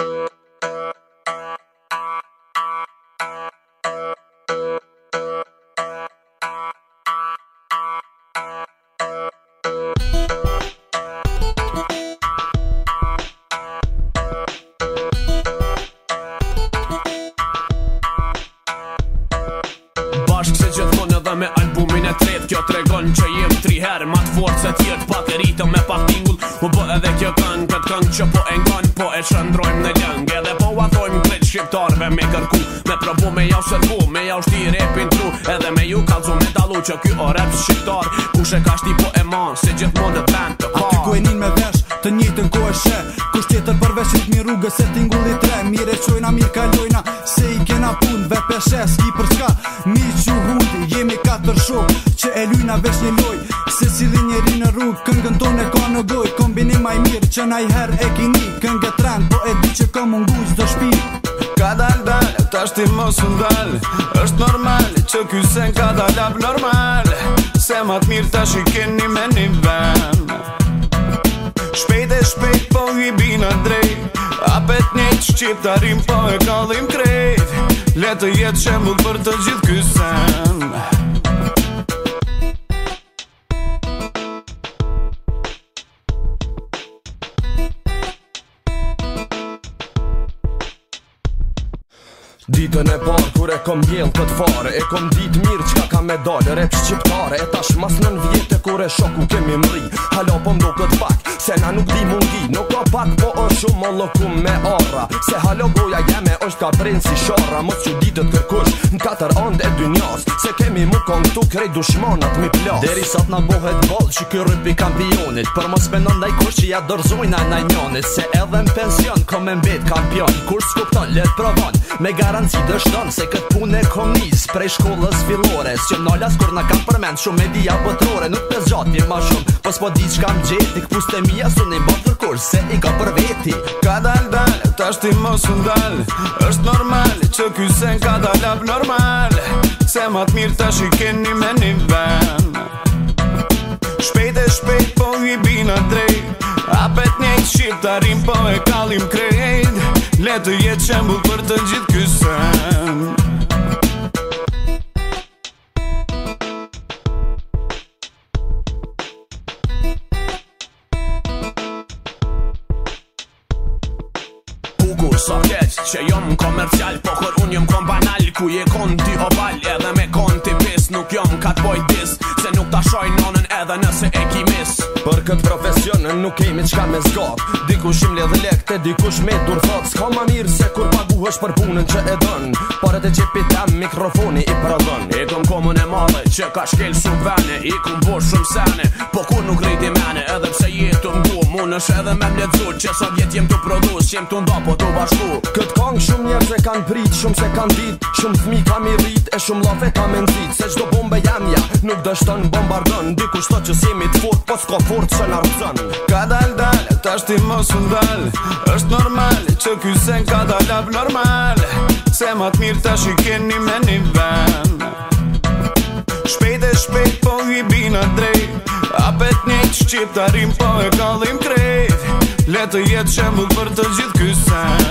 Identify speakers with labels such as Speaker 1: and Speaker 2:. Speaker 1: you Në e tretë kjo të regon që jem tri herë Matë forë se tjertë pak e rritëm me pak tingull Më bë edhe kjo kënë këtë kënë që po e ngonë Po e shëndrojmë në gëngë Edhe po atojmë kretë shqiptarve me kërku Me probu me jau sërbu Me jau shti repin tru Edhe me ju kalzu me follow që kjo o rap shqiptar Kush e ka shti po e man,
Speaker 2: se gjithmon dhe band të par Aty ty ku e nin me vesh, të njëtën ko e she Kush tjetër përveshit një rrugë, se t'ingulli tre Mire qojna, mirë kalojna, se i kena pun Ve peshe, s'ki për s'ka, mi që hund Jemi katër shok, që e lujna vesh një loj Se dhe njeri në rrugë, këngën ton e ka në goj Kombinim a i mirë, që na i her e kini Këngë të rend, po e di që ka mungu zdo shpirë Ka dal dal, ta shti mos në dal është
Speaker 3: normal, që ky sen ka dal ap normal Se mirë ta shikeni keni me një ven Shpejt e shpejt po i bina drejt Apet një që qiptarim po e kalim krejt Letë jetë që për të gjithë kysen
Speaker 4: Ditën e parë kur e kom djel këtë fare E kom ditë mirë qka ka me dalë rep shqiptare E tash mas nën vjetë e kur e shoku kemi mri Halo po do këtë pak Se na nuk di mund di Nuk ka pak po o
Speaker 5: shumë më lëku me arra Se halo goja jeme është ka prinë si shorra Mos që di të të kërkush në katër ande e dy njas Se kemi mu kon tu krej dushmanat mi plas Deri sat na bohet bol që kjo rëpi kampionit Për mos me nëndaj kush që ja dorzuj na njonit Se edhe në pension kom me mbet kampion Kur s'kupton let provon me garanci dështon Se këtë pun e kom njës prej shkollës filore Sjo në kur na kam përmen shumë media pëtrore Nuk pës gjatë një ma shumë
Speaker 3: Pës po di që kam gjeti këpust e mi fia së një botë për kur se i ka për veti Ka dal dal, ta shti mos në dal është normal, që ky sen ka dal ab normal Se mat mirë ta shikeni me një ven Shpejt e shpejt po i bina drejt Apet një shqiptarim po e kalim krejt Letë jetë qembul për të gjithë ky sen
Speaker 1: bukur Sa keq që jom komercial Po kër unë jom kom banal Ku je kon ty oval Edhe me kon ti pis Nuk jom ka të boj dis Se nuk ta shoj nonën edhe nëse e ki
Speaker 4: mis Për këtë profesionën nuk kemi qka me zgat Dikush im le dhe lekte, dikush me dur thot Ska ma mirë se kur pagu është për punën që e dën Pare të qepi ta mikrofoni i
Speaker 1: pradon I kom komën e madhe që ka shkel subvene I kom bo shumë sene, po kur nuk rriti mene Edhe pse jetu punësh edhe me mletëzu Që sa vjet jem të produs, jem të nda po të bashku Këtë kong shumë njerë që kanë prit, shumë se kanë dit Shumë fmi kam i rrit,
Speaker 4: e shumë lafe kam e nëzit Se qdo bombe jam ja, nuk dështën bombardën Ndi ku shto që të fort, po
Speaker 3: s'ko fort që në rëzën Ka dal dal, ta shti mos më dal është normal, që sen ka dal ab normal Se ma mirë ta shikeni me një ven Shpejt e shpejt po i bina drejt Apet një që po e kalim të jetë që për të gjithë kësaj